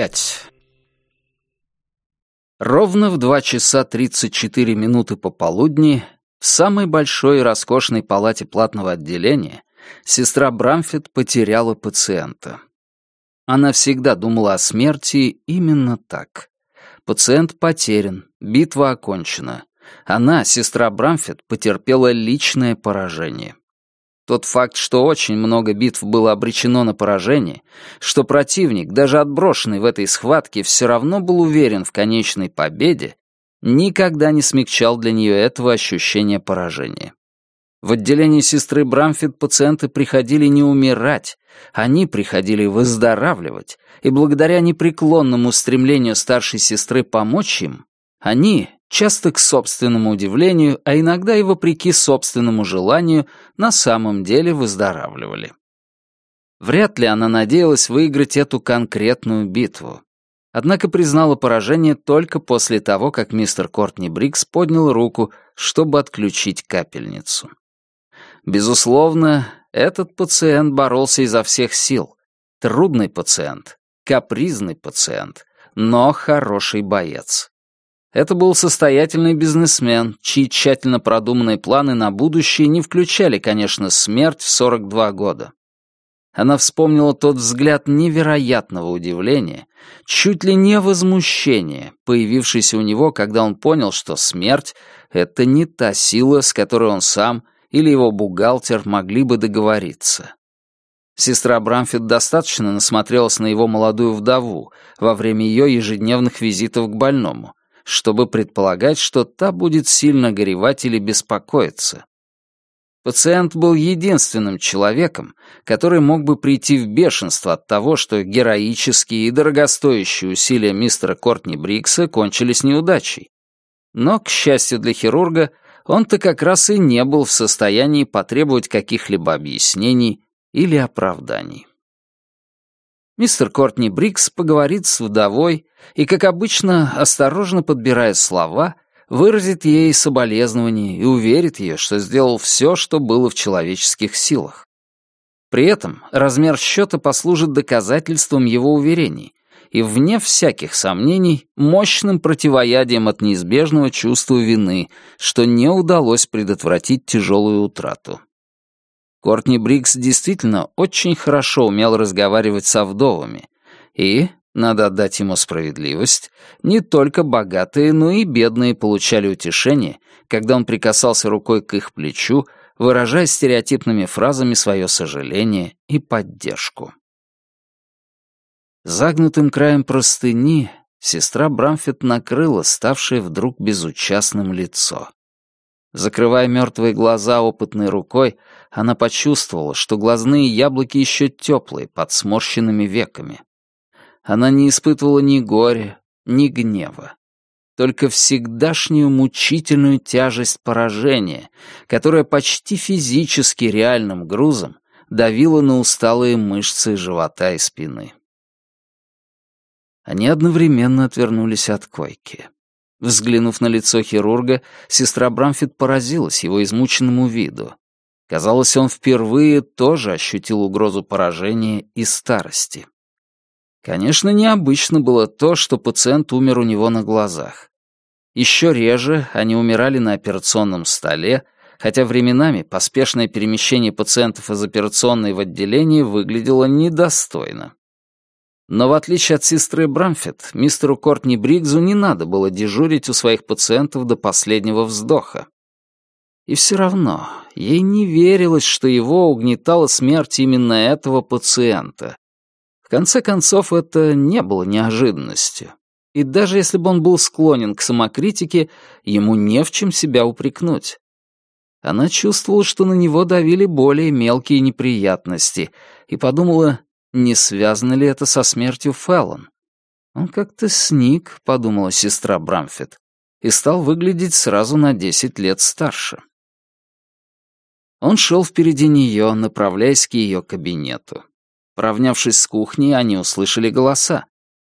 5. Ровно в 2 часа 34 минуты пополудни в самой большой и роскошной палате платного отделения сестра Брамфит потеряла пациента. Она всегда думала о смерти именно так. Пациент потерян, битва окончена. Она, сестра Брамфит, потерпела личное поражение. Тот факт, что очень много битв было обречено на поражение, что противник, даже отброшенный в этой схватке, все равно был уверен в конечной победе, никогда не смягчал для нее этого ощущения поражения. В отделении сестры Брамфит пациенты приходили не умирать, они приходили выздоравливать, и благодаря непреклонному стремлению старшей сестры помочь им, они, часто к собственному удивлению, а иногда и вопреки собственному желанию, на самом деле выздоравливали. Вряд ли она надеялась выиграть эту конкретную битву. Однако признала поражение только после того, как мистер Кортни Брикс поднял руку, чтобы отключить капельницу. Безусловно, этот пациент боролся изо всех сил. Трудный пациент, капризный пациент, но хороший боец. Это был состоятельный бизнесмен, чьи тщательно продуманные планы на будущее не включали, конечно, смерть в 42 года. Она вспомнила тот взгляд невероятного удивления, чуть ли не возмущения, появившийся у него, когда он понял, что смерть — это не та сила, с которой он сам или его бухгалтер могли бы договориться. Сестра Брамфит достаточно насмотрелась на его молодую вдову во время ее ежедневных визитов к больному, чтобы предполагать, что та будет сильно горевать или беспокоиться. Пациент был единственным человеком, который мог бы прийти в бешенство от того, что героические и дорогостоящие усилия мистера Кортни Брикса кончились неудачей. Но, к счастью для хирурга, он-то как раз и не был в состоянии потребовать каких-либо объяснений или оправданий. Мистер Кортни Брикс поговорит с вдовой и, как обычно, осторожно подбирая слова, выразит ей соболезнования и уверит ее, что сделал все, что было в человеческих силах. При этом размер счета послужит доказательством его уверений и, вне всяких сомнений, мощным противоядием от неизбежного чувства вины, что не удалось предотвратить тяжелую утрату. Кортни Брикс действительно очень хорошо умел разговаривать со вдовами. И, надо отдать ему справедливость, не только богатые, но и бедные получали утешение, когда он прикасался рукой к их плечу, выражая стереотипными фразами свое сожаление и поддержку. Загнутым краем простыни сестра Брамфет накрыла ставшее вдруг безучастным лицо. Закрывая мертвые глаза опытной рукой, она почувствовала, что глазные яблоки еще теплые под сморщенными веками. Она не испытывала ни горя, ни гнева. Только всегдашнюю мучительную тяжесть поражения, которая почти физически реальным грузом давила на усталые мышцы живота и спины. Они одновременно отвернулись от койки. Взглянув на лицо хирурга, сестра Брамфит поразилась его измученному виду. Казалось, он впервые тоже ощутил угрозу поражения и старости. Конечно, необычно было то, что пациент умер у него на глазах. Еще реже они умирали на операционном столе, хотя временами поспешное перемещение пациентов из операционной в отделение выглядело недостойно. Но в отличие от сестры Брамфет, мистеру Кортни Бригзу не надо было дежурить у своих пациентов до последнего вздоха. И все равно ей не верилось, что его угнетала смерть именно этого пациента. В конце концов, это не было неожиданностью. И даже если бы он был склонен к самокритике, ему не в чем себя упрекнуть. Она чувствовала, что на него давили более мелкие неприятности, и подумала, не связано ли это со смертью Феллон? Он как-то сник, подумала сестра Брамфет, и стал выглядеть сразу на десять лет старше. Он шел впереди нее, направляясь к ее кабинету. Поравнявшись с кухней, они услышали голоса.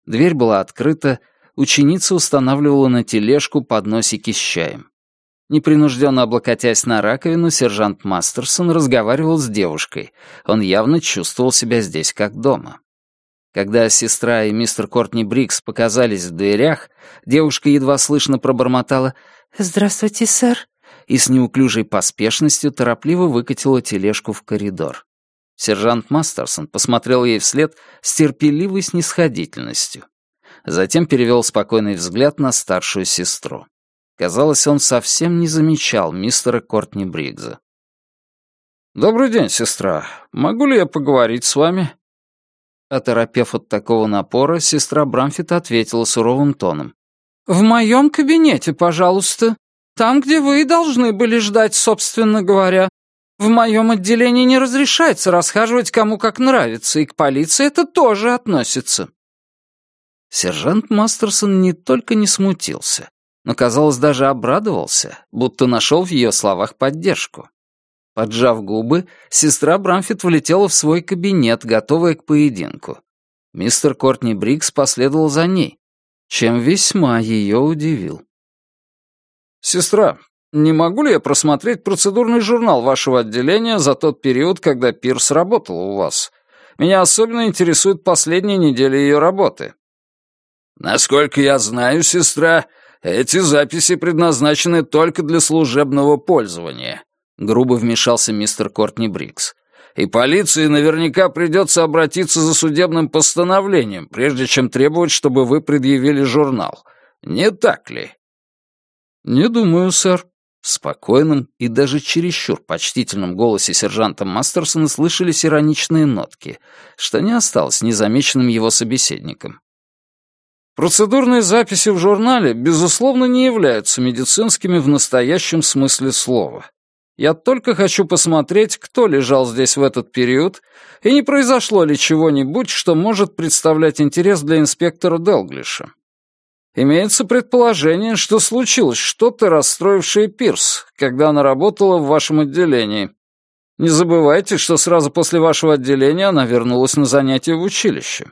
Дверь была открыта, ученица устанавливала на тележку подносики с чаем. Непринужденно облокотясь на раковину, сержант Мастерсон разговаривал с девушкой. Он явно чувствовал себя здесь как дома. Когда сестра и мистер Кортни Брикс показались в дверях, девушка едва слышно пробормотала «Здравствуйте, сэр», и с неуклюжей поспешностью торопливо выкатила тележку в коридор. Сержант Мастерсон посмотрел ей вслед с терпеливой снисходительностью. Затем перевел спокойный взгляд на старшую сестру. Казалось, он совсем не замечал мистера Кортни Бригза. «Добрый день, сестра. Могу ли я поговорить с вами?» Оторопев от такого напора, сестра Брамфит ответила суровым тоном. «В моем кабинете, пожалуйста. Там, где вы и должны были ждать, собственно говоря. В моем отделении не разрешается расхаживать кому как нравится, и к полиции это тоже относится». Сержант Мастерсон не только не смутился, но, казалось, даже обрадовался, будто нашел в ее словах поддержку. Поджав губы, сестра Брамфит влетела в свой кабинет, готовая к поединку. Мистер Кортни Брикс последовал за ней, чем весьма ее удивил. «Сестра, не могу ли я просмотреть процедурный журнал вашего отделения за тот период, когда Пирс работал у вас? Меня особенно интересует последняя неделя ее работы». «Насколько я знаю, сестра, эти записи предназначены только для служебного пользования», — грубо вмешался мистер Кортни Брикс. «И полиции наверняка придется обратиться за судебным постановлением, прежде чем требовать, чтобы вы предъявили журнал. Не так ли?» «Не думаю, сэр». В спокойном и даже чересчур почтительном голосе сержанта Мастерсона слышались ироничные нотки, что не осталось незамеченным его собеседником. Процедурные записи в журнале, безусловно, не являются медицинскими в настоящем смысле слова. Я только хочу посмотреть, кто лежал здесь в этот период, и не произошло ли чего-нибудь, что может представлять интерес для инспектора Делглиша. Имеется предположение, что случилось что-то, расстроившее Пирс, когда она работала в вашем отделении. Не забывайте, что сразу после вашего отделения она вернулась на занятия в училище.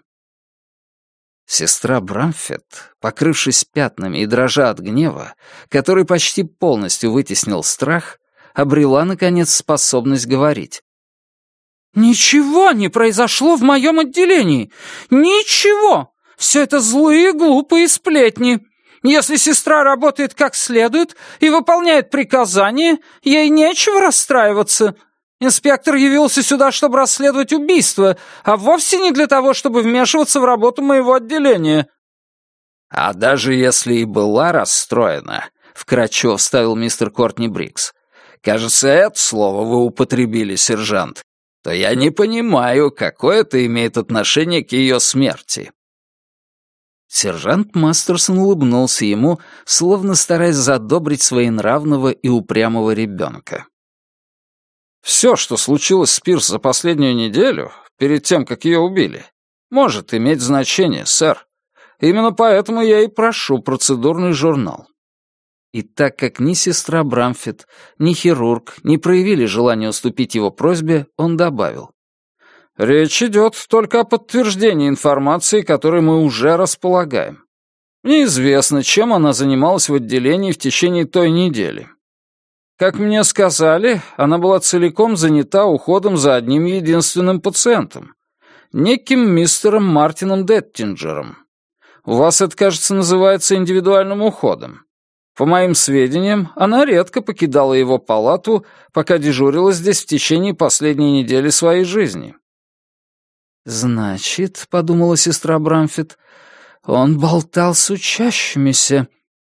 Сестра Брамфет, покрывшись пятнами и дрожа от гнева, который почти полностью вытеснил страх, обрела, наконец, способность говорить. «Ничего не произошло в моем отделении! Ничего! Все это злые, глупые сплетни. Если сестра работает как следует и выполняет приказания, ей нечего расстраиваться. Инспектор явился сюда, чтобы расследовать убийство, а вовсе не для того, чтобы вмешиваться в работу моего отделения». «А даже если и была расстроена», — вкратчиво вставил мистер Кортни Брикс, «кажется, это слово вы употребили, сержант, то я не понимаю, какое это имеет отношение к ее смерти». Сержант Мастерсон улыбнулся ему, словно стараясь задобрить своенравного и упрямого ребенка. «Все, что случилось с Пирс за последнюю неделю, перед тем, как ее убили, может иметь значение, сэр. Именно поэтому я и прошу процедурный журнал». И так как ни сестра Брамфит, ни хирург не проявили желания уступить его просьбе, он добавил. Речь идет только о подтверждении информации, которой мы уже располагаем. Мне известно, чем она занималась в отделении в течение той недели. Как мне сказали, она была целиком занята уходом за одним единственным пациентом, неким мистером Мартином Деттинджером. У вас это, кажется, называется индивидуальным уходом. По моим сведениям, она редко покидала его палату, пока дежурила здесь в течение последней недели своей жизни. «Значит, — подумала сестра Брамфит, — он болтал с учащимися.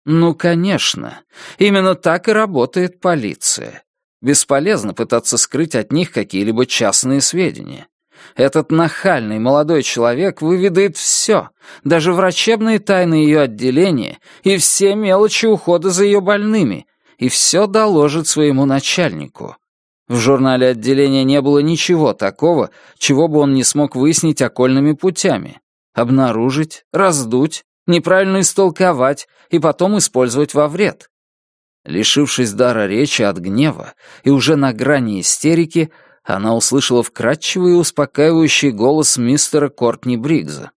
Ну, конечно, именно так и работает полиция. Бесполезно пытаться скрыть от них какие-либо частные сведения. Этот нахальный молодой человек выведает все, даже врачебные тайны ее отделения и все мелочи ухода за ее больными, и все доложит своему начальнику. В журнале отделения не было ничего такого, чего бы он не смог выяснить окольными путями. Обнаружить, раздуть, неправильно истолковать и потом использовать во вред. Лишившись дара речи от гнева и уже на грани истерики, она услышала вкрадчивый и успокаивающий голос мистера Кортни Бригза.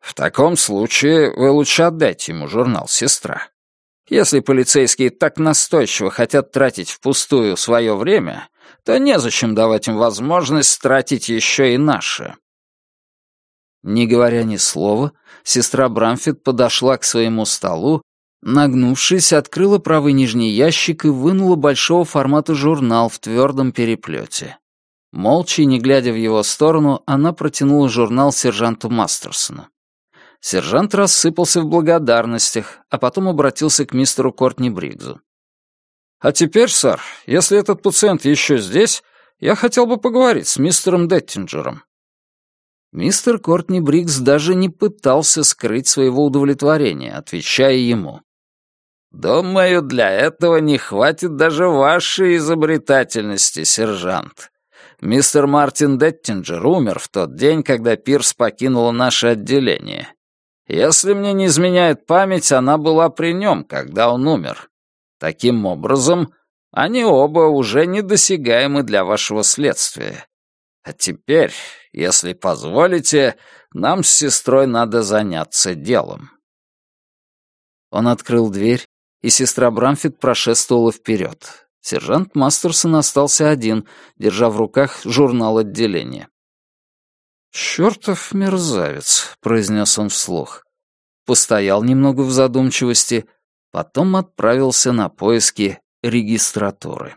«В таком случае вы лучше отдайте ему журнал, сестра. Если полицейские так настойчиво хотят тратить впустую свое время, то незачем давать им возможность тратить еще и наше. Не говоря ни слова, сестра Брамфит подошла к своему столу, нагнувшись, открыла правый нижний ящик и вынула большого формата журнал в твердом переплете. Молча и не глядя в его сторону, она протянула журнал сержанту Мастерсону. Сержант рассыпался в благодарностях, а потом обратился к мистеру Кортни Бригзу. «А теперь, сэр, если этот пациент еще здесь, я хотел бы поговорить с мистером Деттинджером». Мистер Кортни Бригс даже не пытался скрыть своего удовлетворения, отвечая ему. «Думаю, для этого не хватит даже вашей изобретательности, сержант. Мистер Мартин Деттинджер умер в тот день, когда Пирс покинула наше отделение. Если мне не изменяет память, она была при нем, когда он умер. Таким образом, они оба уже недосягаемы для вашего следствия. А теперь, если позволите, нам с сестрой надо заняться делом». Он открыл дверь, и сестра Брамфит прошествовала вперед. Сержант Мастерсон остался один, держа в руках журнал отделения. «Чёртов мерзавец», — произнес он вслух. Постоял немного в задумчивости, потом отправился на поиски регистратуры.